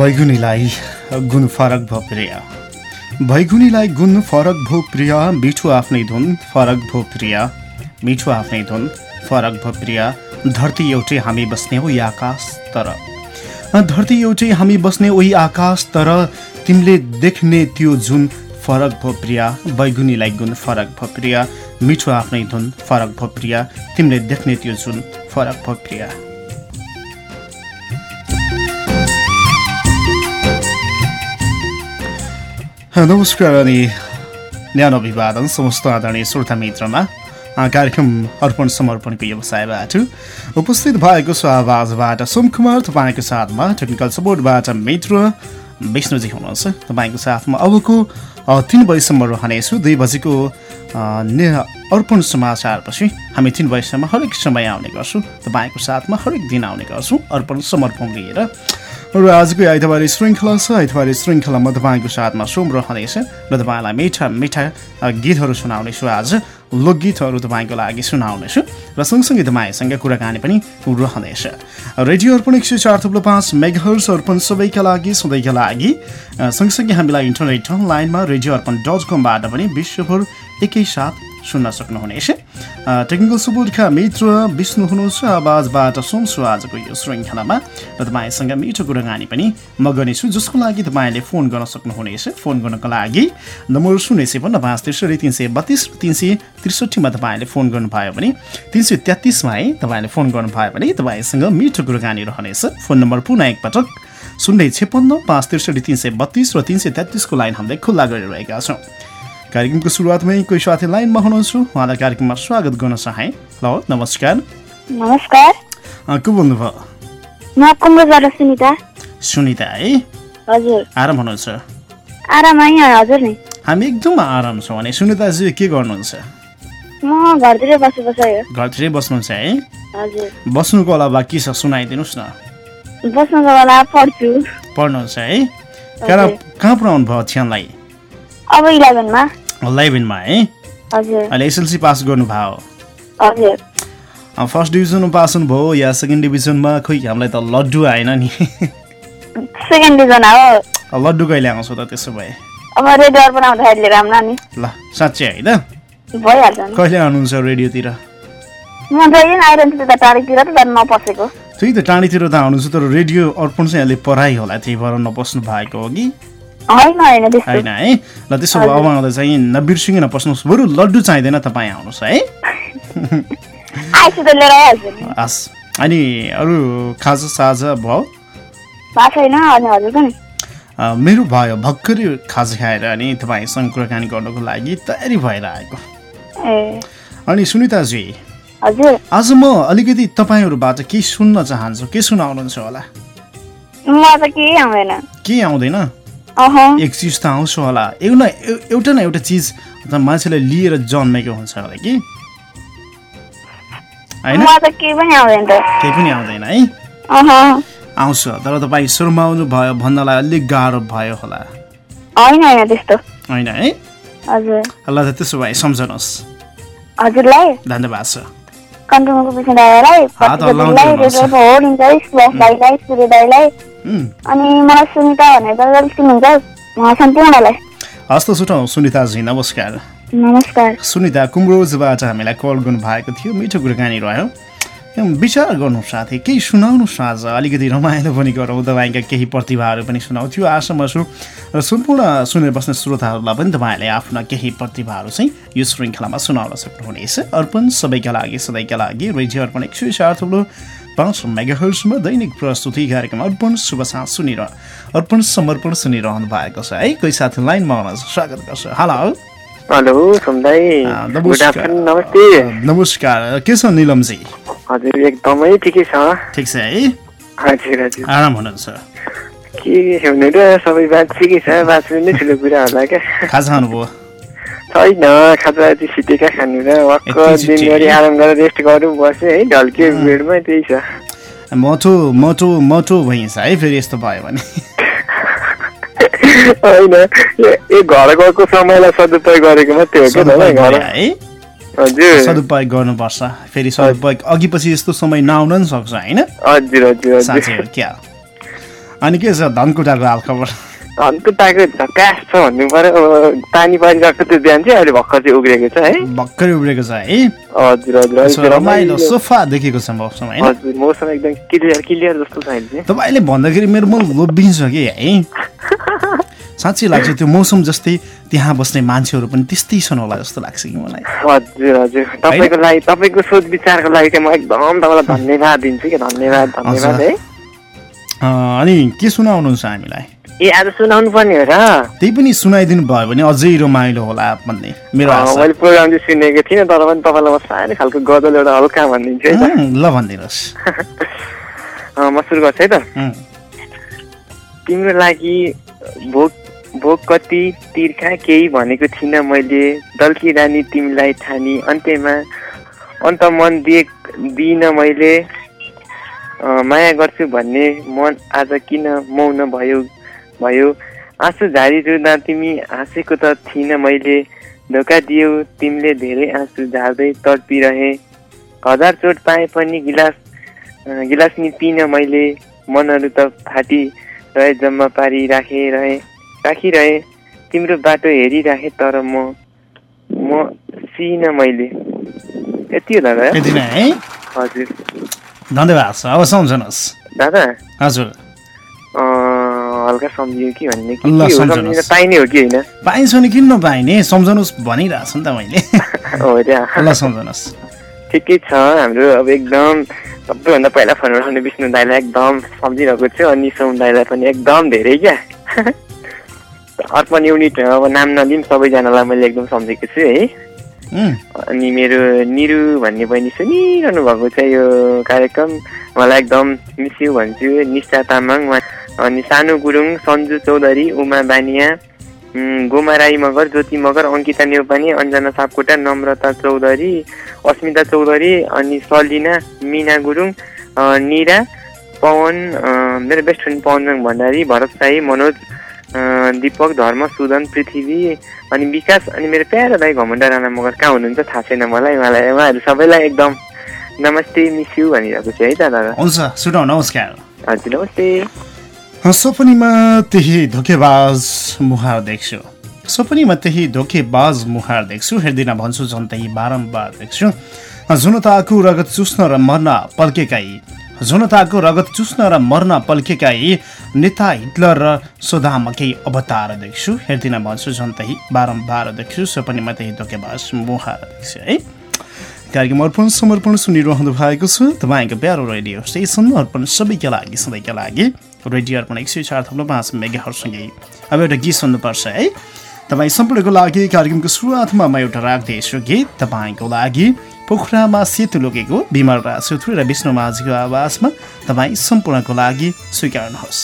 बैगुनीलाई गुण फरक भो प्रिय। बैगुनीलाई गुण फरक भो प्रिय मिठो आफ्नै धुन फरक भो प्रिय। मिठो आफ्नै धुन फरक भो प्रिय। धरती एउटै हामी बस्ने उही आकाश तर। धरती एउटै हामी बस्ने उही आकाश तर। तिमीले देख्ने त्यो जुन फरक भो प्रिय बैगुनीलाई गुण फरक भो प्रिय। मिठो आफ्नै धुन फरक भो प्रिय। तिमीले देख्ने त्यो जुन फरक भो प्रिय। नमस्कार अनि न्यानो अभिवादन समस्त आदरणीय श्रोता मित्रमा कार्यक्रम अर्पण समर्पणको व्यवसायबाट उपस्थित भएको छ आवाजबाट सोमकुमार तपाईँको साथमा टेक्निकल सपोर्टबाट मित्र विष्णुजी हुनुहुन्छ। तपाईँको साथमा अबको तिन बजीसम्म रहनेछु। दुई बजीको अर्पण समाचारपछि हामी तिन बजीसम्म हरेक समय आउने गर्छौँ। तपाईँको साथमा हरेक दिन आउने गर्छौँ। अर्पण समर्पण लिएर। र आजको आइतबारे श्रृङ्खला छ। आइतबारे श्रृङ्खलामा तपाईँको साथमा सोम रहनेछ र तपाईँलाई मिठा मिठा गीतहरू सुनाउनेछु आज। लोकगीतहरू तपाईँको लागि सुनाउनेछु र सँगसँगै तपाईँसँग कुराकानी पनि रहनेछ रेडियो अर्पण एक सय चार थुप्रो पाँच मेगाहर्स अर्पण सबैका लागि सधैँका लागि। सँगसँगै हामीलाई इन्टरनेट अनलाइनमा रेडियो अर्पण डट कमबाट पनि विश्वभर एकैसाथ सुन्न सक्नुहुनेछ। टेक्निकल सपोर्टका मित्र विष्णु हुनुहुन्छ आवाजबाट सुन्छु आजको यो श्रृङ्खलामा। र तपाईँसँग मिठो कुराकानी पनि म गर्नेछु जसको लागि तपाईँले फोन गर्न सक्नुहुनेछ। फोन गर्नको लागि नम्बर शून्य सय पाँच त्रिसठी तिन सय बत्तिस तिन सय त्रिसठीमा तपाईँले फोन गर्नुभयो भने तिन सय तेत्तिसमा है तपाईँले फोन गर्नुभयो भने तपाईँसँग मिठो कुराकानी रहनेछ। फोन नम्बर पुनः एकपटक शून्य छेपन्न पाँच त्रिसठी तिन सय बत्तिस र तिन सय तेत्तिसको लाइन हामीले खुल्ला गरिरहेका छौँ। कार्यक्रमको सुरुवातमै कोही साथी लाइनमा हुनुहुन्छ। उहाँलाई कार्यक्रममा स्वागत गर्न चाहे। ल नमस्कार। नमस्कार। को बोल्नुभयो? म सुनिता। सुनिता है? हजुर। आराम हुनुहुन्छ? आराम हजुर नि। हामी एकदम आराम छौँ भने सुनिताजी के गर्नुहुन्छ? म घरतिर बस घरतिरै बस्नुहुन्छ है? हजुर। बस्नुको अलावा के छ? सुनाइदिनुहोस् न। बस्नुको बेला पढ्छु। पढ्नुहुन्छ है? कहाँ कहाँ पढाउनु भयो छ्यानलाई अब इलेभेनमा? इलेभेनमा है? हजुर। अहिले एसएलसी पास गर्नुभयो। हजुर। फर्स्ट डिभिजनमा पास हुनुभयो या सेकेन्ड डिभिजनमा खोइ हामीलाई त लड्डु आएन नि। सेकेन्ड डिभिजन हो? लड्डु कहिले आउँछ त त्यसो भए? अब रेडियो अर्पण आउँदाखेरि लिएर आउला नि। ल साँच्चै है त भइहाल्छ कहिले आउनुहुन्छ रेडियोतिर? म जहिले आइरहन्छु त्यता टाढीतिर त नपसेको। त्यही त टाढीतिर त आउनुहुन्छ तर रेडियो अर्पण चाहिँ अहिले पढाइ होला त्यही भएर नपस्नु भएको हो कि? होइन है? ल त्यसो भए अब आउँदा चाहिँ नबिर्सिकन पस्नुहोस् बरु लड्डु चाहिँदैन तपाईँ आउनुहोस् है? हस्। अनि अरू खाजा साजा भयो? मेरो भयो भर्खरै खाजा खाएर अनि तपाईँसँग कुराकानी गर्नको लागि तयारी भएर आएको अनि सुनिताजी आज म अलिकति तपाईँहरूबाट केही सुन्न चाहन्छु। के सुनाउनुहुन्छ होला? के आउँदैन? अह। एक चिज त आउँछ होला। एउटा एउ- एउटा न एउटा चिज त मान्छेले लिएर जन्मेको हुन्छ होला कि? होइन? केही पनि आउँदैन है? अह। आउँछ। तर तपाईँ सुरमाउनु भयो भन्नलाई अलिक गाह्रो भयो होला। होइन है? ल त्यसो भए सम्झनुहोस्। हजुरलाई? धन्यवाद छ कन्ट्रोलको विष्णु दाईलाई हात हल्लाउँदै दाईलाई हुनुहुन्छ। रेडियोको हो निकै सुभाष दाईलाई सूर्य दाईलाई अनि मलाई सुनिता भनेर चिन्नुहुन्छ उहाँ सम्पूर्णलाई हस् त सुटौँ सुनिताजी नमस्कार। नमस्कार। सुनिता कुम्रोजबाट हामीलाई कल गर्नुभएको थियो। मिठो कुराकानी रह्यो। विचार गर्नु साथी केही सुनाउनु आज अलिकति रमाइलो पनि गरौँ। तपाईँका केही प्रतिभाहरू पनि सुनाउँथ्यो आशामा छु। र सम्पूर्ण सुनेर बस्ने श्रोताहरूलाई पनि तपाईँहरूले आफ्ना केही प्रतिभाहरू चाहिँ यो श्रृङ्खलामा सुनाउन सक्नुहुनेछ। अर्पण सबैका लागि सधैँका लागि रेडियो अर्पण एक सय चार थुप्रो पाँच मेगाहर्समा दैनिक प्रस्तुति कार्यक्रम अर्पण शुभ साथ सुनिरह अर्पण समर्पण सुनिरहनु भएको छ है। कोही साथी लाइनमा हुनुहुन्छ स्वागत गर्छु। हेलो। हेलो नमस्ते। नमस्कार। के छ निलमजी हजुर एकदमै ठिकै छ। ठिक छ है? हजुर हजुर। आराम हुनुहुन्छ? के हुनु र सबै बात ठिकै छ? बाँच्नु नै ठुलो कुरा होला क्या। खाजा खानुभयो? छैन खाजा यति छिटेका खानु र वक्क? दिनभरि आराम गरेर रेस्ट गरौँ बसेँ है ढल्के बेडमा त्यही छ। मोटो मोटो मोटो भइन्छ है फेरि यस्तो भयो भने। होइन। ए घर गएको समयलाई सदुपयोग गरेको मात्रै हो क्या सदुपयोग गर्नुपर्छ। फेरि सदुपयोग अघि पछि यस्तो समय नआउन पनि सक्छ होइन? हजुर हजुर साँच्चै हजुर हो क्या? अनि के छ धनकुटाको हालखबर धनकुटाको झकास छ भन्नु पर्यो। अब पानी परिरहेको त्यो बिहान चाहिँ अहिले भर्खर चाहिँ उब्रेको छ है? भर्खरै उब्रेको छ है? हजुर हजुर। रमाइलो सोफा देखेको छ मौसम होइन? हजुर मौसम एकदम क्लियर क्लियर जस्तो छ अहिले। तपाईँले भन्दाखेरि मेरो मन लोभिन्छ कि है? साँच्चै लाग्छ त्यो मौसम जस्तै त्यहाँ बस्ने मान्छेहरू पनि त्यस्तै छन् होला जस्तो लाग्छ कि मलाई। हजुर हजुर। तपाईँको लागि तपाईँको सोच विचारको लागि चाहिँ म एकदम तपाईँलाई धन्यवाद दिन्छु कि धन्यवाद धन्यवाद। है। अनि के सुनाउनुहुन्छ हामीलाई? ए आज सुनाउनु पर्ने हो र? त्यही पनि सुनाइदिनु भयो भने अझै रमाइलो होला भन्ने मेरो मैले प्रोग्राम चाहिँ सुनेको थिइनँ तर पनि तपाईँलाई म सानो खालको गजल एउटा हल्का भनिदिन्छु है ल भनिदिनुहोस्। म सुरु गर्छु है त। तिम्रो लागि भोक भोक कति तिर्खा केही भनेको थिइनँ मैले। दल्की रानी तिमीलाई ठानी अन्त्यमा अन्त मन दिए दिइनँ मैले। माया गर्छु भन्ने मन आज किन मौन भयो? भयो। आँसु झारी रुँदा तिमी हाँसेको त थिइनँ मैले। धोका दियौ तिमीले धेरै आँसु झार्दै तडपिरहे। हजार चोट पाए पनि गिलास गिलास नि पिइनँ मैले। मनहरू त फाटी रहे जम्मा पारी राखे रहे। राखिरहे। तिम्रो बाटो हेरिराखे तर म म सिइनँ मैले। यति हो दादा। यति नै है? हजुर। धन्यवाद छ। अब सम्झनुहोस्। दादा? हजुर। अँ, हल्का सम्झियो कि भन्ने कि पाइने हो कि होइन? पाइन्छ नि किन नपाइने? सम्झनुहोस् भनिरहेको छु नि त मैले। हो ल सम्झनुहोस्। ठिकै छ। हाम्रो अब एकदम सबैभन्दा पहिला फोन उठाउने विष्णु दाईलाई एकदम सम्झिरहेको छु अनि सोम दाईलाई पनि एकदम धेरै क्या। अर्पण युनिट अब नाम नलिम सबैजनालाई मैले एकदम सम्झेको छु है। अनि मेरो निरु भन्ने बहिनी सुनिरहनु भएको छ यो कार्यक्रम। मलाई एकदम मिस यु भन्छु निष्ठा तामाङ अनि सानु गुरुङ सन्जु चौधरी उमा बानिया गोमा राई मगर ज्योति मगर अङ्किता नेउपाने अन्जना सापकोटा नम्रता चौधरी अस्मिता चौधरी अनि सलिना मिना गुरुङ निरा पवन मेरो बेस्ट फ्रेन्ड पवनजङ भण्डारी भरत साई मनोज दिपक धर्म सुदन पृथ्वी अनि विकास अनि मेरो प्यारो दाई घमण्ड राणा मगर कहाँ हुनुहुन्छ थाहा छैन मलाई उहाँलाई उहाँहरू सबैलाई एकदम नमस्ते मिस यु भनिरहेको छु है त दादा हुन्छ सुनौ नमस्कार। हजुर नमस्ते। सपनीमा त्यही धोकेबाज मुहार देख्छु। सपनीमा त्यही धोकेबाज मुहार देख्छु। हेर्दिन भन्छु झन् त्यही बारम्बार देख्छु। जनताको रगत चुस्न र मर्न पल्केकाई जनताको रगत चुस्न र मर्न पल्केकाई नेता हिटलर र सोधामा केही अवतार देख्छु। हेर्दिन भन्छु त्यही बारम्बार देख्छु सपनीमा त्यही धोकेबाज मुहार देख्छु है। कार्यक्रम अर्पण समर्पण सुनिरहनु भएको छ। तपाईँको प्यारो रेडियो स्टेसन अर्पण सबैका लागि सधैँका लागि। रेडियो अर्पण एक सय चार थप्लो पाँच मेगाहरूसँगै अब एउटा गीत सुन्नुपर्छ है। तपाईँ सम्पूर्णको लागि कार्यक्रमको सुरुवातमा म एउटा राख्दैछु गीत तपाईँको लागि। पोखरामा सेतु लोकेको बिमल राज छेत्री र विष्णु माझीको आवाजमा तपाईँ सम्पूर्णको लागि स्वीकार्नुहोस्।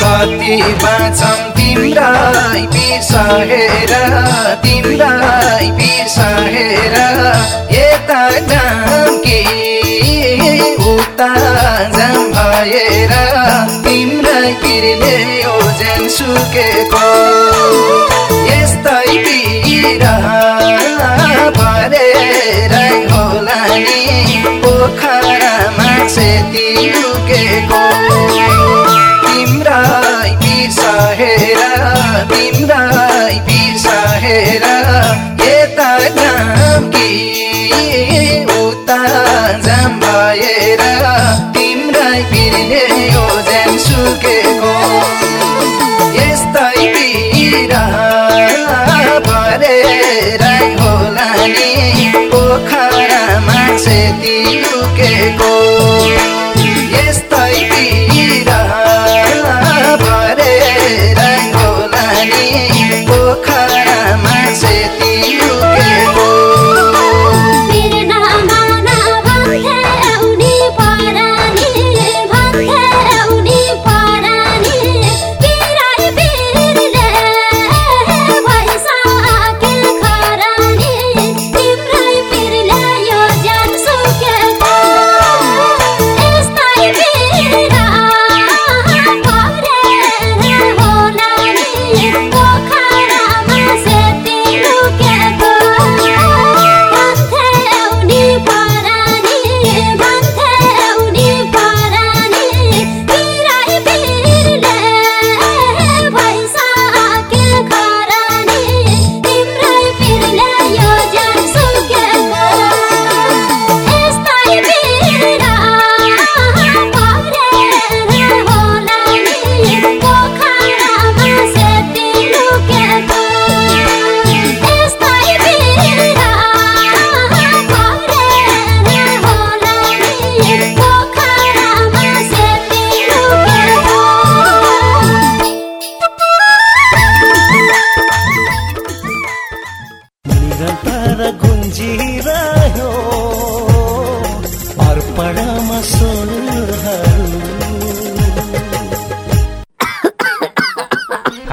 कति बाँचम तिमीलाई बिर्सहेर तिमीलाई बिर्सहेर यता जाम कि? उता जाम भएर तिम्रै पिरले ओजन सुकेको। यस्तै पिरा भरेरै होला नि। पोखरामा सेती लुकेको। बिर्सहेर तिम्रै बिर्सहेर यता जाम कि उता जाम भएर तिम्रै पिरले ओजन सुकेको यस्तै पिरा भरेरै होला नि पोखरामा सेती लुकेको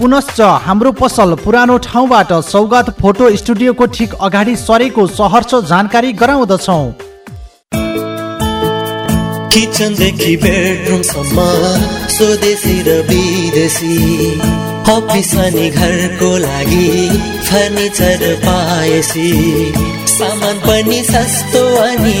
पुनश्च हाम्रो पसल पुरानो ठाउँबाट सौगात फोटो स्टुडियोको ठिक अगाडि सरेको सहर्ष जानकारी गराउँदछौँ। किचनदेखि बेडरुमसम्म स्वदेशी र विदेशी अफिस अनि घरको लागि फर्निचर पाएसी सामान पनि सस्तो अनि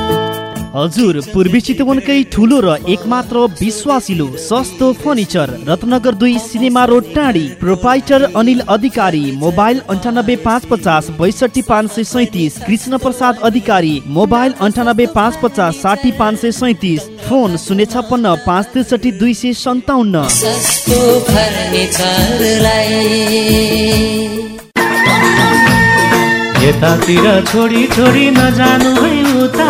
हजुर पूर्वी चितवनकै ठुलो र एकमात्र विश्वासिलो सस्तो फर्निचर रत्नगर दुई cinema road Tadhi proprietor Anil Adhikari mobile अन्ठानब्बे पाँच पचास बैसठी पाँच सय सैतिस कृष्ण प्रसाद अधिकारी मोबाइल अन्ठानब्बे पाँच पचास साठी पाँच सय सैतिस फोन शून्य छप्पन्न पाँच त्रिसठी दुई सय सन्ताउन्न। यतातिर छोडी छोडी नजानु है उता।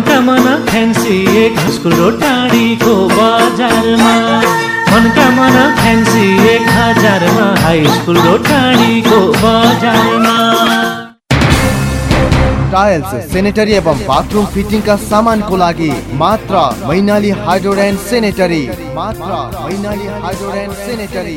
मनकामना फ्यान्सी एक स्कुल र टाढीको बजारमा। मनकामना फ्यान्सी एक हजारमा हाई स्कुल र टाढीको बजारमा। टाइल्स सेनेटरी एवं बाथरूम फिटिङका सामानको लागि मात्र मैनाली हाइड्रोड एन्ड सेनेटरी मात्र मैनाली हाइड्रोड एन्ड सेनेटरी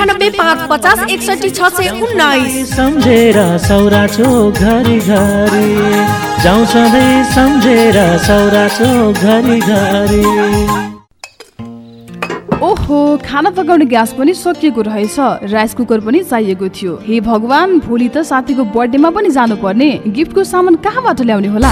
पाँच पचास एकसठी छ सय उन्नाइस। सम्झेर सौरा चोक घरि घरि। जाउँ सधैँ सम्झेर सौरा चोक घरि घरि। ओहो खाना पकाउने ग्यास पनि सकिएको रहेछ। राइस कुकर पनि चाहिएको थियो। हे भगवान भोलि त साथीको बर्थडेमा पनि जानुपर्ने। गिफ्टको सामान कहाँबाट ल्याउने होला?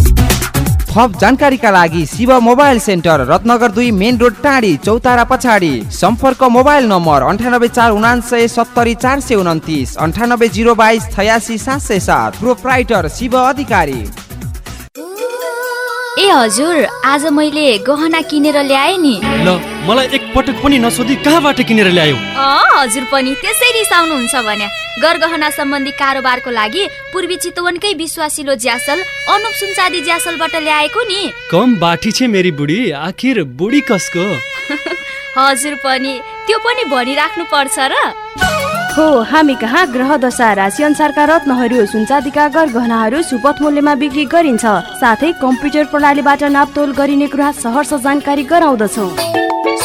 थप जानकारीका लागि शिव मोबाइल सेन्टर रत्नगर दुई मेन रोड टाढी चौतारा पछाडि। सम्पर्क मोबाइल नम्बर अन्ठानब्बे चार उनान्सय सत्तरी चार सय उन्तिस अन्ठानब्बे जिरो बाइस छयासी सात सय सात। प्रोप्राइटर शिव अधिकारी। ए हजुर आज मैले गहना किनेर ल्याएँ नि। ल मलाई एक पटक पनि नसोधी कहाँबाट किनेर ल्यायो? अँ हजुर पनि त्यसै रिसाउनुहुन्छ भने। गरगहना सम्बन्धी कारोबारको लागि पूर्वी चितवनकै विश्वासिलो ज्यासल अनुप सुनचादी ज्यासलबाट ल्याएको नि। कम बाठी छे मेरी बुढी आखिर बुढी कसको? हजुर पनि त्यो पनि भनिराख्नु पर्छ र। हो हामी कहाँ ग्रह दशा राशि अनुसारका रत्नहरू सुनचाँदीका गहनाहरू सुपथ मूल्यमा बिक्री गरिन्छ। साथै कम्प्युटर प्रणालीबाट नापतोल गरिने कुरा सहरर्ष जानकारी गराउँदछौ।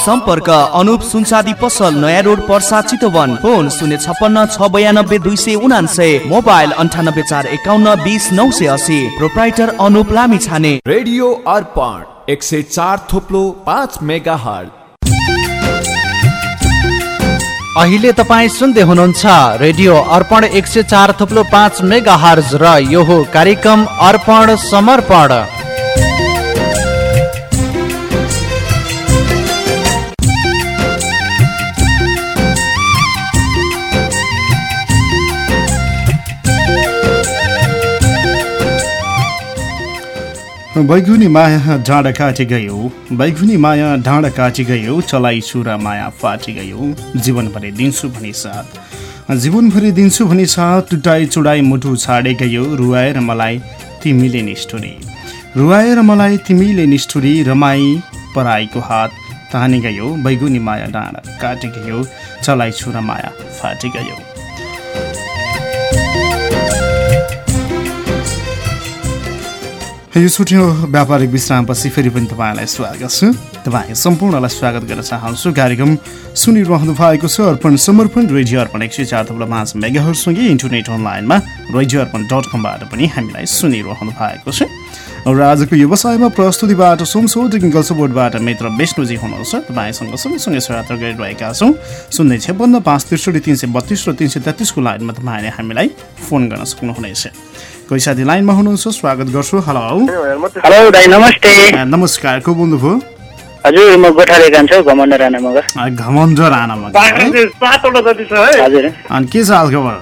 सम्पर्क अनुप सुनसादी पसल नयाँ रोड पर्सा चितवन। फोन शून्य छप्पन्न छ बयानब्बे दुई सय उनान्सय मोबाइल अन्ठानब्बे चार एकाउन्न बिस नौ सय असी प्रोप्राइटर अनुप लामी छाने रेडियो अर्पण एक सय चार थोप्लो पाँच मेगा हट अहिले तपाईँ सुन्दै हुनुहुन्छ रेडियो अर्पण एक सय चार थुप्लो पाँच मेगा हर्ज र यो हो कार्यक्रम अर्पण समर्पण। बैगुनी माया डाँडा काटी गयो बैगुनी माया डाँडा काटी गयो चलाइ चुरा माया फाटी गयो। जीवनभरि दिन्छु भनी साथ। जीवनभरि दिन्छु भनी साथ टुटाइ चुडाइ मुटु छाडे गयो रुवाएर मलाई तिमीले निष्ठुरी। रुवाएर मलाई तिमीले निष्ठुरी रमाई पराईको हात तानी गयो बैगुनी माया डाँडा काटी गयो चलाइ चुरा माया फाटी गयो। यो छुट्यो व्यापारिक विश्रामपछि फेरि पनि तपाईँलाई स्वागत छ। तपाईँ सम्पूर्णलाई स्वागत गर्न चाहन्छु। कार्यक्रम सुनिरहनु भएको छ। अर्पण समर्पण रेडियो अर्पण एक सय चार थप्लो पाँच मेगाहरूसँगै इन्टरनेट अनलाइनमा रेडियो अर्पण डट कमबाट पनि हामीलाई सुनिरहनु भएको छ। र आजको व्यवसायमा प्रस्तुतिबाट सोमसो टेक्निकल सपोर्टबाट मित्र विष्णुजी हुनुहुन्छ। तपाईँसँग सँगसँगै यात्रा गरिरहेका छौँ। शून्य छेपन्न पाँच त्रिसठी तिन सय बत्तिस र तिन सय तेत्तिसको लाइनमा तपाईँले हामीलाई फोन गर्न सक्नुहुनेछ। कोही साथी लाइनमा हुनुहुन्छ स्वागत गर्छु। हेलो हेलो दाइ नमस्ते। नमस्कार को बोल्नुभयो हजुर म गोठाले कान्छौ घमण्ड राणा मगर। घमण्ड राणा मगर हजुर। अनि के छ हालखबर?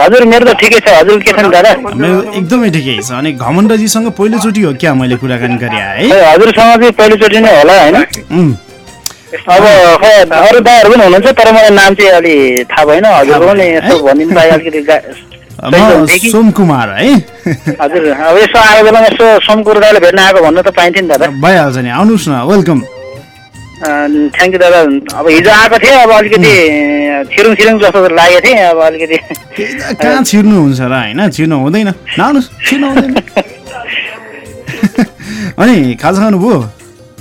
हजुर मेरो त ठिकै छ। हजुर के छ दादा? मेरो एकदमै ठिकै छ। अनि घमण्डजीसँग पहिलोचोटि हो क्या मैले कुराकानी गरेँ है? हजुरसँग चाहिँ पहिलोचोटि नै होला होइन? अब खै अरू दाहरू पनि हुनुहुन्छ तर मलाई नाम चाहिँ अलि थाहा भएन। हजुरको पनि यसो भनिदिनु अलिकति सोम कुमार है? हजुर अब यसो आएको बेलामा यसो सोमकुर दाइले भेट्न आएको भन्नु त पाइन्थ्यो नि दादा। भइहाल्छ नि आउनुहोस् न वेलकम। थ्याङ्क यू दादा। अब हिजो आएको थिएँ अब अलिकति छिरुङ छिरुङ जस्तो लागेको थिएँ अब अलिकति। कहाँ छिर्नुहुन्छ र होइन? छिर्नु हुँदैन। नआउनुहोस् छिर्नु हुँदैन। अनि खाजा खानुभयो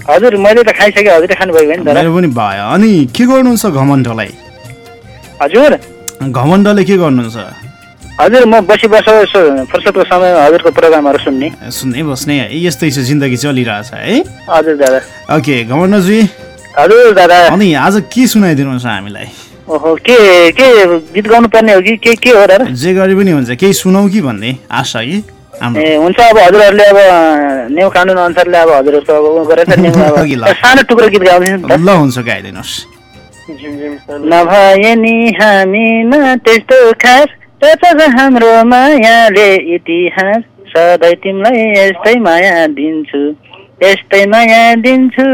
हजुर मैले त खाइसकेँ हजुरले खानुभयो दादा। मेरो पनि भयो। अनि के गर्नुहुन्छ घमण्डलाई? हजुर। घमण्डले के गर्नुहुन्छ? हजुर म बसी बस यसो फुर्सदको समयमा हजुरको प्रोग्रामहरू सुन्ने। सुन्नै बस्ने है यस्तै छ जिन्दगी चलिरहेछ है? हजुर दादा। ओके घमण्डजी हजुर दादा। अनि आज के सुनाइदिनुहुन्छ हामीलाई? ओहो के के गीत गाउनु पर्ने हो कि? के के हो दादा? जे गरे पनि हुन्छ। केही सुनौ कि भन्ने आशा कि? ए हुन्छ अब हजुरहरूले अब नेउ कानुन अनुसारले अब हजुरहरूको अब गरेर सानो टुक्रो गीत गाउँदै ल हुन्छ गाइदिनुहोस्। नभए नि हामीमा त्यस्तो खास हाम्रो मायाले इतिहास सधैँ तिमीलाई यस्तै माया दिन्छु यस्तै माया दिन्छु।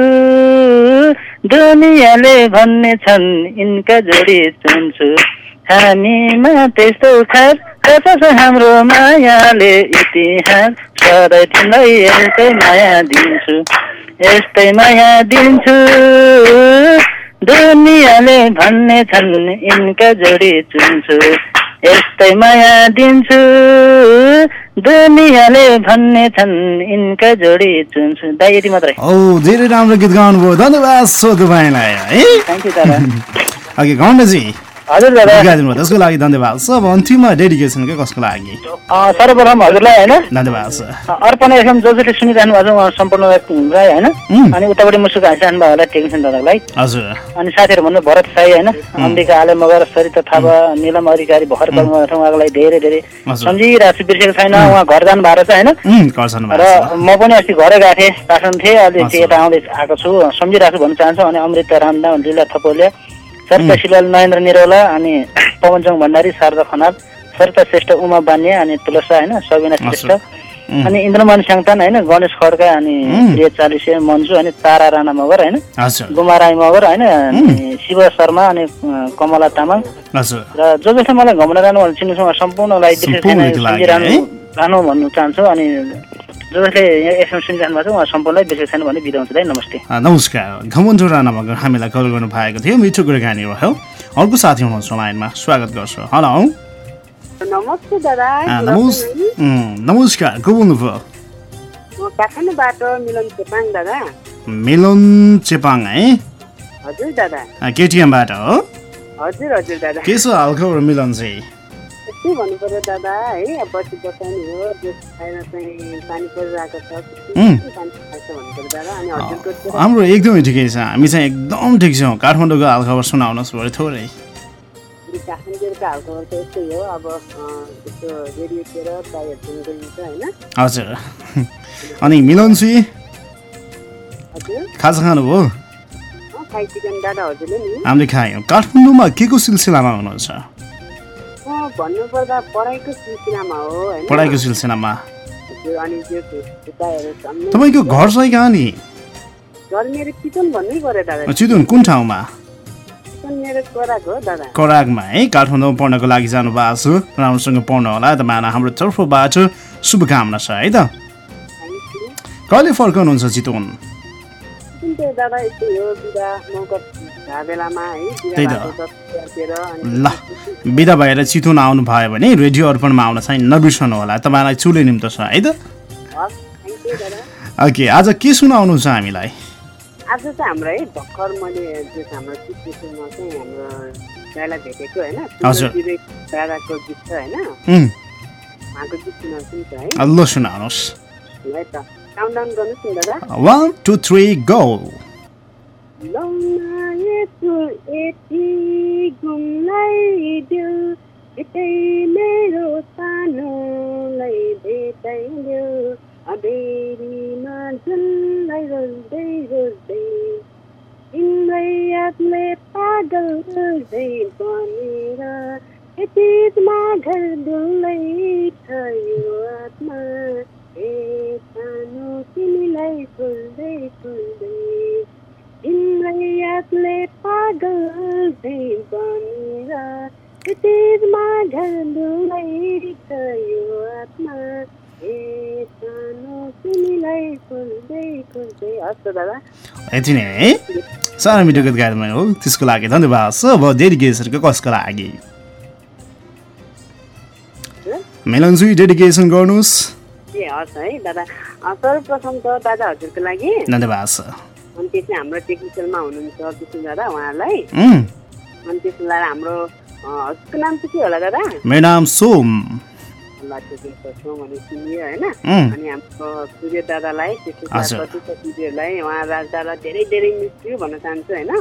दुनियाँले भन्ने छन् यिनका जोडी चुन्छु। हामीमा त्यस्तो खास रचक हाम्रो मायाले इतिहास सधैँ तिमीलाई यस्तै माया दिन्छु यस्तै माया दिन्छु। दुनियाँले भन्ने छन् यिनका जोडी चुन्छु। यस्तै माया दिन्छु। दुनियाँले भन्ने छन् यिनका जोडी चुन्छु। दाइ यति मात्रै। औ धेरै राम्रो गीत गाउनुभयो। धन्यवाद सो तपाईँलाई है? थ्याङ्क यू दादा अघि त्यसको लागि धन्यवाद। छ अब अन्तिममा डेडिकेसन के कसको लागि? सर्वप्रथम हजुरलाई होइन? धन्यवाद छ अर्पण एफएम जो जसले सुनिरहनु भएको छ उहाँ सम्पूर्णलाई होइन? अनि उतापट्टि मुसुक हाँसिरहनु होला टेक्निसियन दादालाई। हजुर। अनि साथीहरू भन्नु भरत साई होइन? अम्बिका आले मगर सरिता थापा निलम अधिकारी भर कलमा उहाँको लागि धेरै धेरै सम्झिरहेको छु बिर्सेको छैन उहाँ घर जानु भएको छ होइन? र म पनि अस्ति घरै गएको थिएँ पासन थिएँ अहिले यता आउँदै आएको छु सम्झिरहेको छु भन्न चाहन्छु। अनि अमृता रामदा लीला थपोलिया सरिता शिलाल नरेन्द्र निरौला अनि पवनचङ भण्डारी शारदा खनाल सरिता श्रेष्ठ उमा बान्य अनि तुलसा होइन सबिना श्रेष्ठ। अनि इन्द्रमान स्याङतान होइन गणेश खड्का अनि प्रिय चालिसे मन्जु अनि तारा राणा मगर होइन गुमा राई मगर होइन शिव शर्मा अनि कमला तामाङ। र जो जसले मलाई घुम्न जानु चिन्नु सम्पूर्णलाई रहनु भन्नु चाहन्छु अनि जसले एसएम सुनिरहनु भएको छ उहाँ सम्पूर्णलाई विशेष छैन भने बिदा हुन्छ दाइ नमस्ते। नमस्कार। घमन्जो राणा मगर हामीलाई कल गर्नु भएको थियो मिठो कुराकानी रह्यो अर्को साथी हुनुहुन्छ लाइनमा स्वागत गर्छु। हेलो। नमस्ते दादा नमस्कार को बोल्नुभयो? म काठमाडौँबाट मिलन चेपाङ दादा। मिलन चेपाङ है? हजुर दादा। केटिएमबाट हो? हजुर हजुर दादा। के छ हालखबर मिलन चाहिँ यस्तै भन्नु पर्यो दादा है? अब बसी बसाउने हो त्यस खाएर चाहिँ पानी परिरहेको छ। हाम्रो एकदमै ठिकै छ। हामी चाहिँ एकदम ठिक छौँ। काठमाडौँको हालखबर सुनाउनुहोस् बढी थोरै। काठमाडौँको हालखबर त यस्तै हो। अब अँ, त्यस्तो रेडियोतिर प्रायः सुन गरिन्छ होइन? हजुर। अनि मिलनसी खाजा खानुभयो? हामीले खायौँ। काठमाडौँमा के को सिलसिलामा हुनुहुन्छ? भन्नुपर्दा पढाइको सिलसिलामा हो पढाइको सिलसिलामा। तपाईँको घर चाहिँ कहाँ नि? घर मेरो चितवन भन्नै पर्यो दादा। चितवन कुन ठाउँमा? करागमा है काठमाडौँ पढ्नको लागि जानु भएको छ। राम्रोसँग पढ्नु होला तपाईँलाई हाम्रो तर्फबाट शुभकामना छ है त? कहिले फर्कनुहुन्छ चितवन? कुन चाहिँ दादा यस्तै हो बिदा मौका भए बेलामा है त्यही त। बिदा भएको दस बजेतिर अनि ल बिदा भएर चितवन आउनु भयो भने रेडियो अर्पणमा आउन चाहिँ नबिर्सनु होला तपाईँलाई चुले निम्तो छ है त ओके आज के सुनाउनु छ हामीलाई आज चाहिँ हाम्रो है भर्खर मैले हाम्रो सिचुएसनमा चाहिँ हाम्रो दादालाई भेटेको होइन हजुर। सुन्दर विवेक दादाको गीत छ होइन उम्, उहाँको गीत सुनाउँछु नि त है ल सुनाउनुहोस् है त काउन्ट डाउन गर्नुहोस् न दादा वान टू थ्री गो यतै मेरो सानोलाई भेटाइदेऊ अबेरीमा झुललाई रोज्दै रोज्दै तिम्रै यादले पागल झै बनेर यतिमा घर डुल्दै थियो आत्मा ए सानो तिमीलाई खोल्दै खोल्दै तिम्रै यादले पागल बनेर थियो आत्मा। ए सानो तिमीलाई खोल्दै खोल्दै हस् त दादा। यति नै है। सानो मिठो गीत हो त्यसको लागि धन्यवाद। छ अब डेडिकेसनको कसको लागि? मिलनजी डेडिकेसन गर्नुहोस्। ए हस् है दादा। सर्वप्रथम त दादा हजुरको लागि। धन्यवाद छ अनि त्यसै हाम्रो टेक्निकलमा हुनुहुन्छ विष्णु दादा उहाँहरूलाई। उम्, अनि त्यसलाई हाम्रो हजुरको नाम चाहिँ के होला दादा? मेरो नाम सोम। होइन. अनि हाम्रो सूर्य दादालाई त्यसै हजुर। कति दिदीहरूलाई उहाँ राज दादा धेरै धेरै मिस भन्न चाहन्छु होइन?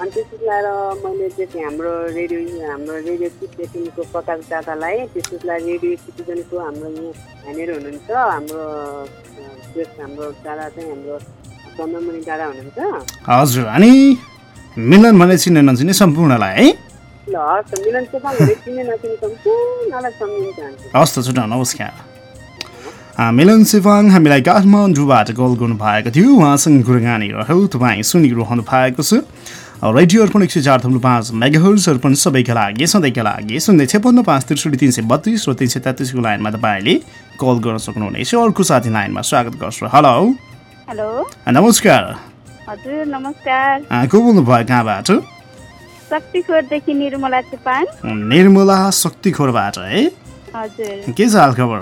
अनि त्यसो लगाएर मैले चाहिँ हाम्रो रेडियो हाम्रो रेडियो स्टेसनको प्रकाश दादालाई त्यसलाई रेडियो सिटिजनको हाम्रो यहाँ यहाँनिर हुनुहुन्छ हाम्रो त्यस हाम्रो दादा चाहिँ हाम्रो चन्द्रमणि दादा हुनुहुन्छ। हजुर अनि मिलन भने चिन्ने नचिने सम्पूर्णलाई है? ल हस् मिलन चेपाङहरू चिने नचिने सम्पूर्णलाई सम्झिन चाहन्छु हस् त छुट्टा नमस्कार। मिलन सेवाङ हामीलाई काठमाडौँबाट कल गर्नु भएको थियो। उहाँसँग कुराकानी रह्यो तपाईँ सुनिरहनु भएको छ। रेडियो अर्पण एक सय चार थप्लु पाँच मेगाहर्स अर्पण सबैका लागि सधैँका लागि। शून्य छेपन्न पाँच त्रिसठी तिन सय बत्तिस र तिन सय तेत्तिसको लाइनमा तपाईँले कल गर्न सक्नुहुनेछ। अर्को साथी लाइनमा स्वागत गर्छु। हेलो। हेलो। नमस्कार। हजुर नमस्कार। को बोल्नुभयो कहाँबाट? शक्तिखोरदेखि निर्मला चेपाङ निर्मला शक्तिखोरबाट है? हजुर। के छ हालखबर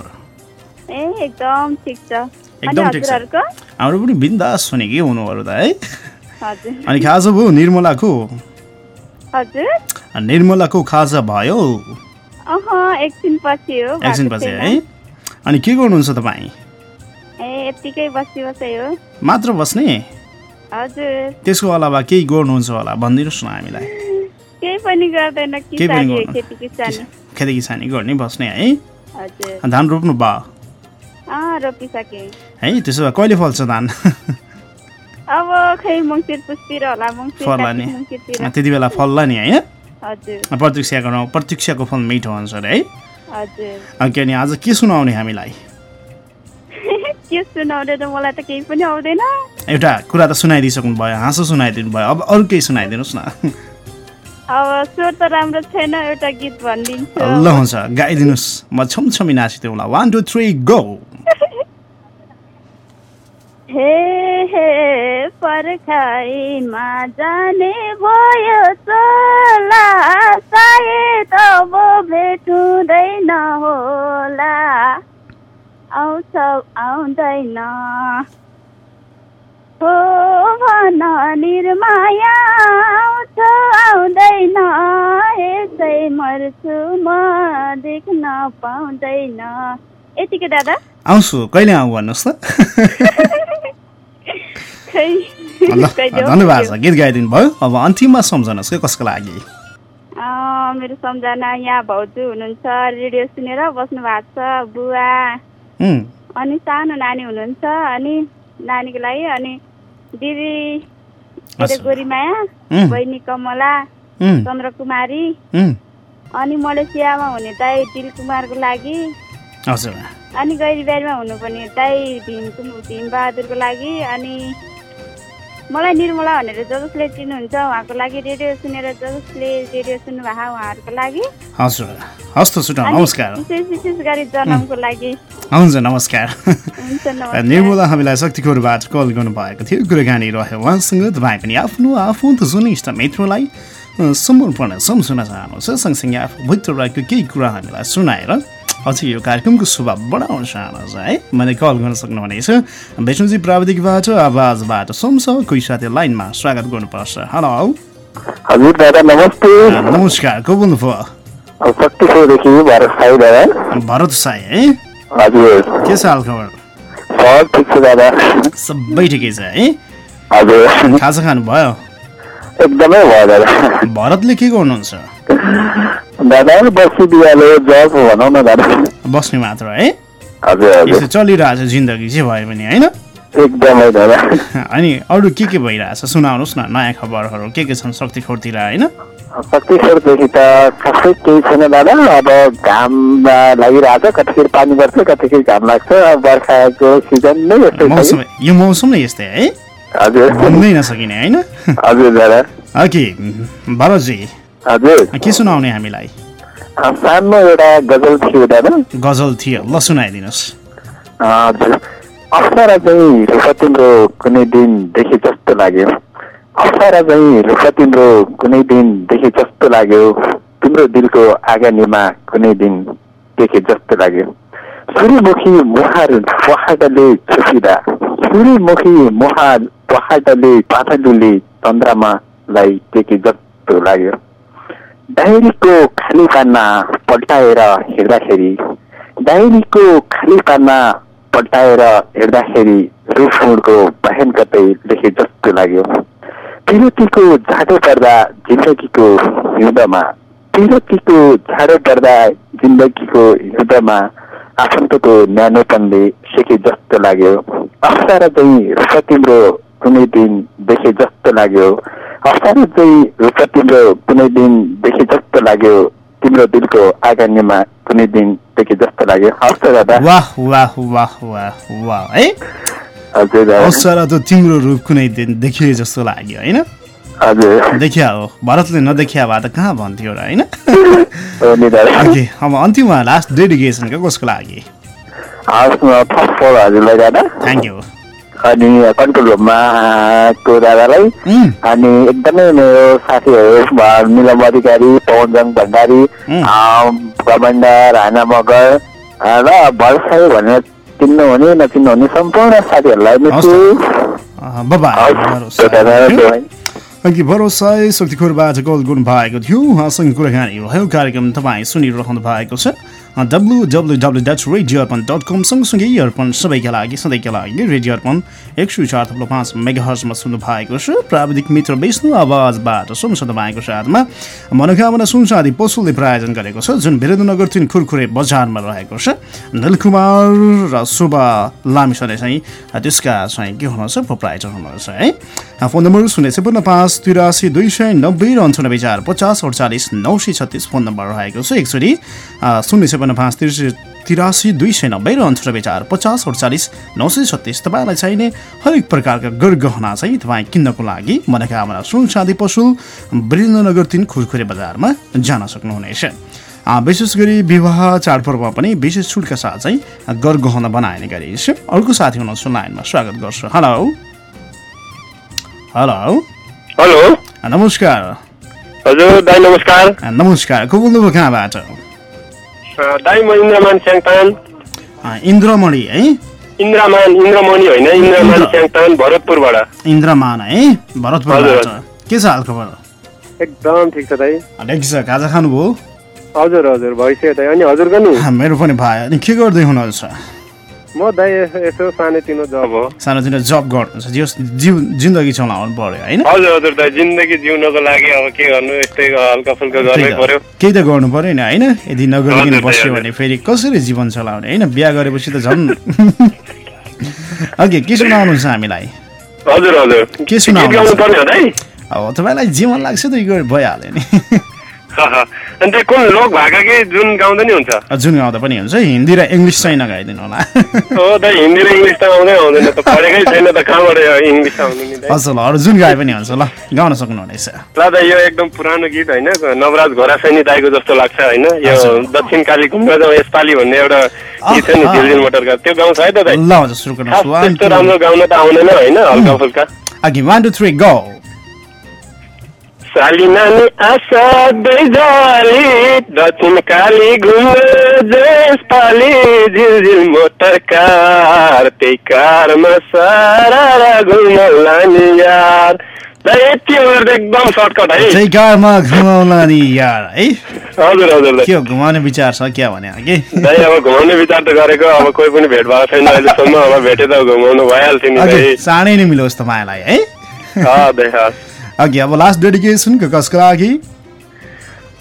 ए एकदम ठिक छ। एकदम ठिक छ। हाम्रो पनि बिन्दास हुने कि हुनुहरू त है? अनि खाजा भयो निर्मलाको निर्मलाको खाजा भयो? एकछिन पछि हो अनि के गर्नुहुन्छ तपाईँ? मात्र बस्ने? त्यसको अलावा केही गर्नुहुन्छ होला? भनिदिनुहोस् न हामीलाई। खेती किसानी गर्ने बस्ने है। धान रोप्नु भयो? है त्यसो भए कहिले फल्छ धान? अब खै मङ्सिर पुसतिर होला मङ्सिर त्यति बेला फल्ला नि है? हजुर। प्रतीक्षा गरौँ प्रतीक्षाको फल मिठो हुन्छ अरे है? हजुर। ओके अनि आज के सुनाउने हामीलाई? के सुनाउने त मलाई त केही पनि आउँदैन। एउटा कुरा त सुनाइदिइसक्नु भयो हाँसो सुनाइदिनु भयो अब अरू केही सुनाइदिनुहोस् न। अब स्वर त राम्रो छैन एउटा गीत भनिदिन्छु। ल हुन्छ गाइदिनुहोस्। म छमछमी नाचिदिउँला वान टू थ्री गो हे हे पर्खाइमा जाने भयो चोला. सायद अब भेट हुँदैन होला. आउँछ आउँदैन हो भन निर्माया. आउँछ आउँदैन यसै मर्छु म देख्न पाउँदैन यतिकै दादा? आउँछु कहिले आउँ भन्नुहोस् त? धन्यवाद छ गीत गाइदिनु भयो। अब अन्तिममा सम्झनुहोस् कि कसको लागि? मेरो सम्झना यहाँ भाउजू हुनुहुन्छ रेडियो सुनेर बस्नु भएको छ बुवा। अनि सानो नानी हुनुहुन्छ अनि नानीको लागि अनि दिदी। गोरीमाया। बहिनी कमला उम्। चन्द्रकुमारी। उम्, अनि मलेसियामा हुने दाई दिल कुमारको लागि। हजुर। अनि गैरीबारीमा हुनुपर्ने दाई भीमको भीमबहादुरको लागि अनि मलाई निर्मला भनेर ज जसले चिन्नुहुन्छ उहाँको लागि रेडियो सुनेर ज जसले रेडियो सुन्नुभएको उहाँहरूको लागि। हजुर। हस् त सुट नमस्कार। विशेष विशेष गरी जन्मको लागि। हुन्छ नमस्कार। निर्मला हामीलाई शक्तिखोरबाट कल गर्नुभएको थियो। कुराकानी रह्यो उहाँसँग। तपाईँ पनि आफ्नो आफन्त जुन इष्ट मित्रलाई समर्पण सम्झुन चाहनुहुन्छ। सँगसँगै आफूभित्र रहेको केही कुरा हामीलाई सुनाएर अझै यो कार्यक्रमको शोभा बढाउन चाहनुहुन्छ है? मैले कल गर्न सक्नुहुनेछ विष्णुजी प्राविधिकबाट आवाजबाट सम्स कोही साथी लाइनमा स्वागत गर्नुपर्छ। हेलो। हजुर दादा नमस्ते। नमस्कार को बोल्नुभयो? भरत साई दादा। भरत साई है? हजुर। के छ हाल खबर सब ठिक छ दादा। सबै ठिकै छ है? हजुर। खाजा खानुभयो? एकदमै भयो दादा। भरतले के गर्नुहुन्छ? दादा बसी बिहालो जब भनौँ न दादा। बस्ने मात्र है हजुर चलिरहेछ जिन्दगी जे भयो भने होइन? एकदमै दादा। अनि अरू के के भइरहेछ? सुनाउनुहोस् न नयाँ खबरहरू। के के छन् शक्तिखोरतिर होइन? शक्तिखोरदेखि त खासै केही छैन दादा। अब घाम लागिरहेछ कतिखेर पानी पर्छ कतिखेर घाम लाग्छ। अब बर्खाको सिजन नै यस्तै। यो मौसम नै यस्तै है? हजुर। घुम्नै नसकिने होइन? हजुर दादा। ओके। भरतजी हजुर। के सुनाउने हामीलाई? सानो एउटा गजल थियो दादा। गजल थियो। ल सुनाइदिनुहोस्। हजुर। अप्सरा चाहिँ रुख तिम्रो कुनै दिन देखे जस्तो लाग्यो। अप्सरा चाहिँ रुख तिम्रो कुनै दिन देखे जस्तो लाग्यो। तिम्रो दिलको आँगनीमा कुनै दिन देखे जस्तो लाग्यो। सूर्यमुखी मुहार पहाडले छुपिँदा सूर्यमुखी मुहार पहाडले पाथलुले चन्द्रमालाई देखे जस्तो लाग्यो। डायरीको खाली पाना पल्टाएर हेर्दाखेरि डायरीको खाली पाना पल्टाएर हेर्दाखेरि रुखमुडको बहन कतै लेखे जस्तो लाग्यो। पिरतीको झाडो पर्दा जिन्दगीको हिउँदमा पिरतीको झाडो पर्दा जिन्दगीको हिउँदमा आफन्तको न्यानोपनले सेके जस्तो लाग्यो। अप्सरा चाहिँ रुख तिम्रो कुनै दिन देखे जस्तो लाग्यो। अप्सरा चाहिँ रुख तिम्रो कुनै दिन देखे जस्तो लाग्यो तिम्रो दिलको आँगनीमा कुनै दिन देखे जस्तो लाग्यो। हवस् त दादा। वाह वाह वाह वाह वाह है? हजुर त तिम्रो रूप कुनै दिन देखिए जस्तो लाग्यो होइन? हजुर। देखिया हो। भरतले नदेखिया भए त कहाँ भन्थ्यो र होइन? ओके अब अन्तिममा लास्ट डेडिकेसन कसको लागि? हवस् न फर्स्ट अफ अल हजुरलाई दादा। थ्याङ्क यू अनि कन्ट्रोल रुममा दादालाई अनि एकदमै मेरो साथीहरू निलम अधिकारी पवनजङ भण्डारी कमान्डर राणा मगर र भरसाई भनेर चिन्नुहुने नचिन्नुहुने सम्पूर्ण साथीहरूलाई। अघि भरोसा। शक्तिखोरबाट कल गर्नु भएको थियो। उहाँसँग कुराकानी रह्यो कार्यक्रम तपाईँ सुनिरहनु भएको छ। W W W dot radio Arpan dot com सँगसँगै अर्पण सबैका लागि सधैँका लागि रेडियो अर्पण एक सय चार थप्लो पाँच मेगा हर्समा सुन्नु भएको छ। प्राविधिक मित्र विष्णु आवाजबाट सुन्छ तपाईँको साथमा मनोकामना सुनसादी पशुले प्रायोजन गरेको छ जुन विरेन्द्रनगर तिन खुरखुरे बजारमा रहेको छ। निलकुमार र शोभा लामिसले चाहिँ त्यसका चाहिँ के हुनुहुन्छ प्रोप्राइटर हुनुहुन्छ है। फोन नम्बर शून्य छपन्न पाँच तिरासी दुई सय नब्बे र अन्ठानब्बे चार पचास अडचालिस नौ सय छत्तिस फोन नम्बर रहेको छ। एकचोटि शून्य छपन्न पाँच तिरासी तिरासी दुई सय नब्बे र अन्ठानब्बे चार पचास अडचालिस नौ सय छत्तिस। तपाईँलाई चाहिने हरेक प्रकारका गरगहना चाहिँ तपाईँ किन्नको लागि मनोकामना सुन चाँदी पसुल वीरेन्द्रनगर तिन खुरखुरे बजारमा जान सक्नुहुनेछ। विशेष गरी विवाह चाडपर्वमा पनि विशेष छुटका साथ चाहिँ गरगहना बनाइने गरिन्छ। अर्को साथी हुनुहुन्छ लाइनमा स्वागत गर्छु। हेलो। हेलो। हेलो। नमस्कार। हजुर दाई नमस्कार। नमस्कार। को बोल्नुभयो कहाँबाट? दाई म इन्द्रमान स्याङतान। इन्द्रमणि है? इन्द्रमान इन्द्रमणि होइन इन्द्रमान स्याङतान भरतपुरबाट। इन्द्रमान है? हजुर, भरतपुरबाट के छ हाल खबर? एकदम ठिक छ दाई ठिक छ। खाजा खानुभयो? हजुर हजुर भइसक्यो दाई अनि हजुरको नि अ, मेरो पनि भयो अनि के गर्दै हुनुहुन्छ? म दाई यसो- सानोतिनो जब हो। सानोतिनो जब गर्नुहुन्छ जिउ जिउ जिन्दगी चलाउनु पर्यो होइन? हजुर हजुर दाई जिन्दगी जिउनको लागि अब के गर्नु? यस्तै हल्का फुल्का गर्नै। पर्यो केही त गर्नु पर्यो नि होइन? यदि नगरिकन बस्यो। भने फेरि कसरी जीवन चलाउने होइन? बिहा गरेपछि त झन् ओके के सुनाउनुहुन्छ हामीलाई? हजुर हजुर। के सुनाउनु अब तपाईँलाई जीवन लाग्छ त यो भइहाल्यो नि। अनि त्यो कुन लोक भाका कि? जुन गाउँदा नि हुन्छ। जुन गाउँदा पनि हुन्छ। हिन्दी र इङ्ग्लिस चाहिँ नगाइदिनु होला। हो दाई हिन्दी र इङ्ग्लिस त आउँदै आउँदैन त। पढेकै छैन त कहाँबाट इङ्ग्लिस आउनु नि दाई असल अरू जुन गाए पनि हुन्छ ल। गाउन सक्नुहुनेछ ल दाइ यो एकदम पुरानो गीत होइन। नवराज घोरासैनी दाईको जस्तो लाग्छ होइन। यो दक्षिण काली घुम्न जाउँ यसपालि भन्ने एउटा गीत छ नि आहा। दिलजिन मोटरका। त्यो गाउँछ है त दाइ ल हजुर सुरु गर्नुहोस्। त्यस्तो राम्रो गाउन त आउँदैन होइन हल्का फुल्का। अघि वान टू थ्री गो साली नानी आशा जाली दक्षिण काली घुम्न यसपालि झिलझिल मोटर कार त्यही कारमा सारा घुम्न लाने यार एकदम सर्टकट है त्यही कारमा घुमाउला नि यार है हजुर हजुर के घुमाउने विचार छ क्या भने कि दाइ अब घुमाउने विचार त गरेको अब कोही पनि भेट भएको छैन अहिलेसम्म अब भेटे त घुमाउनु भइहाल्थ्यो नि चाँडै नै मिलोस् तपाईँलाई है हस्। अघि अब लास्ट डेडिकेसन कसको लागि?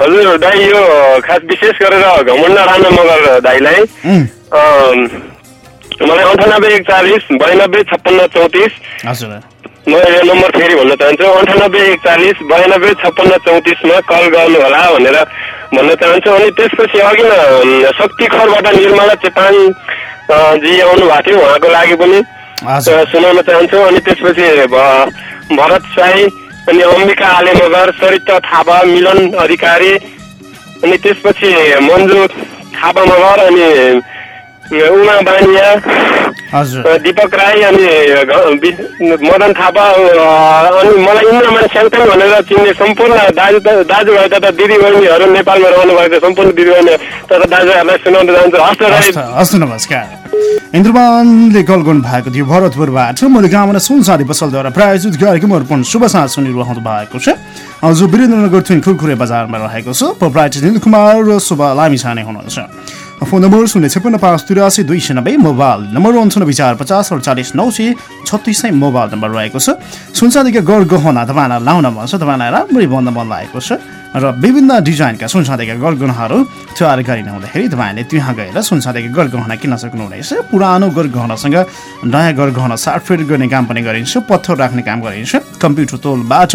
हजुर दाइ यो खास विशेष गरेर घमण्ड राणा मगर दाईलाई मलाई अन्ठानब्बे एकचालिस बयानब्बे छप्पन्न चौतिस। हजुर। म यो नम्बर फेरि भन्न चाहन्छु। अन्ठानब्बे एकचालिस बयानब्बे छप्पन्न चौतिसमा कल गर्नु होला भनेर भन्न चाहन्छु। अनि त्यसपछि अघि न शक्ति खरबाट निर्मला चेतान अ, जी आउनु भएको थियो। उहाँको लागि पनि सुनाउन चाहन्छु। अनि त्यसपछि भरत साई अनि अम्बिका आले मगर सरिता थापा मिलन अधिकारी अनि त्यसपछि मन्जु थापा मगर अनि उमा बानिया दिपक राई अनि मदन थापा अनि मलाई इन्द्रमान स्याङताङ भनेर चिन्ने सम्पूर्ण दाजु दाजुभाइ तथा दिदीबहिनीहरू नेपालमा रहनु भएको सम्पूर्ण दिदीबहिनी तथा दाजुहरूलाई सुनाउन चाहन्छु। हस्त राई। हस्त नमस्कार। इन्द्रमानले कल गर्नु भएको थियो भरतपुरबाट। मैले गाउँमा सुनसादी पसलद्वारा प्रायोजित कार्यक्रम अर्पण शुभ साँझ सुनिरहनु भएको छ। आज वीरेन्द्रनगर थुन खुरखुरे बजारमा रहेको छ। प्रोप्राइटर निल कुमार र शुभ लामी छाने हुनुहुन्छ। फोन नम्बर शून्य छप्पन्न पाँच तिरासी दुई सय नब्बे मोबाइल नम्बर अन्ठानब्बे चार पचास अडचालिस नौ सय छत्तिसै मोबाइल नम्बर रहेको छ। सुनसादीका गर गहना तपाईँलाई लाउन मन छ तपाईँलाई राम्ररी बन्द मन लागेको छ। र विभिन्न डिजाइनका सुनसादीका गरगहनाहरू तयार गरिने हुँदाखेरि तपाईँले त्यहाँ गएर सुनसादीका गरगहना किन्न सक्नुहुनेछ। पुरानो गरगहनासँग नयाँ गरगहना साटफेट गर्ने काम पनि गरिन्छ पत्थर राख्ने काम गरिन्छ कम्प्युटर तोलबाट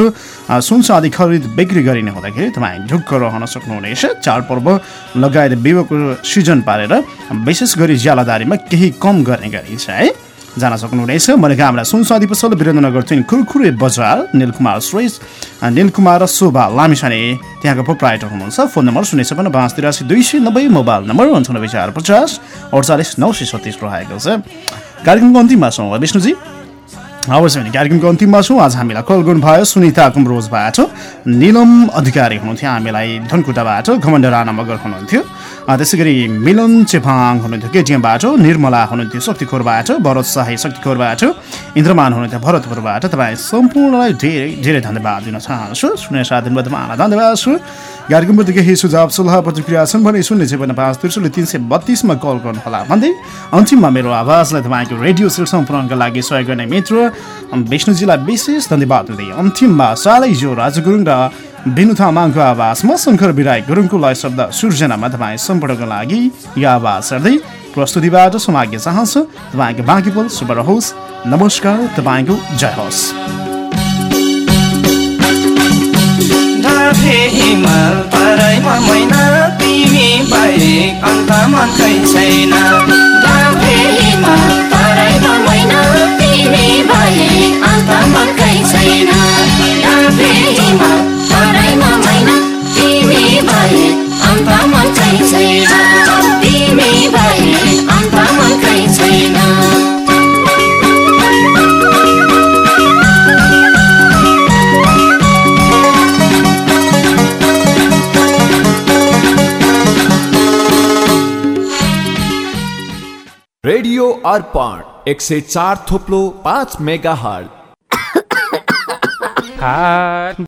सुनसादी खरिद बिक्री गरिने हुँदाखेरि तपाईँ ढुक्क रहन सक्नुहुनेछ। चाडपर्व लगायत विवाहको सिजन पारेर विशेष गरी ज्यालादारीमा केही कम गर्ने गरिन्छ है। जान सक्नुहुनेछ मनोकामना सुनसादी पसल वीरेन्द्रनगर चाहिँ खुरखुरे बजार निलकुमार श्रेष्ठ निलकुमार शोभा लामिछाने। त्यहाँको प्रोप्राइटर हुनुहुन्छ फोन नम्बर शून्य छपन्न पाँच तिरासी दुई सय नब्बे मोबाइल नम्बर अन्ठानब्बे चार पचास अडचालिस नौ सय छत्तिस रहेको छ। कार्यक्रमको अन्तिममा छौँ विष्णुजी। अवश्य भने कार्यक्रमको अन्तिममा छौँ। आज हामीलाई कल गर्नुभयो सुनिता कुमरोजबाट निलम अधिकारी हुनुहुन्थ्यो। हामीलाई धनकुटाबाट घमण्ड राणा मगर हुनुहुन्थ्यो। त्यसै गरी मिलन चेफाङ हुनुहुन्थ्यो केटिएमबाट निर्मला हुनुहुन्थ्यो शक्तिखोरबाट भरत शाही शक्तिखोरबाट इन्द्रमान हुनुहुन्थ्यो भरतपुरबाट। तपाईँ सम्पूर्णलाई धेरै धेरै धन्यवाद दिन चाहन्छु। सुनेर साथ दिनुभयो तपाईँलाई धन्यवाद छु। कार्यक्रमप्रति केही सुझाव सल्लाह प्रतिक्रिया छन् भने शून्य छेपन्न पाँच त्रिसठी तिन सय बत्तिसमा कल गर्नुहोला भन्दै अन्तिममा मेरो आवाजलाई तपाईँको रेडियो सेलसम्म पुऱ्याउनका लागि सहयोग गर्ने मित्र विष्णुजीलाई विशेष धन्यवाद दिँदै अन्तिममा सालै जो राज गुरुङ र बिनु थामाङको आवाजमा शङ्कर विराई गुरुङको लय शब्द सृजनामा तपाईँ सम्पर्कको लागि यो आवाज सर्दै प्रस्तुतिबाट समाग्य चाहन्छु। तपाईँको बाँकी पल शुभ रहोस्। नमस्कार तपाईँको जय होस्। छैन। रेडियो अर्पण एक सय चार थोप्लो पाँच मेगा हर्ज।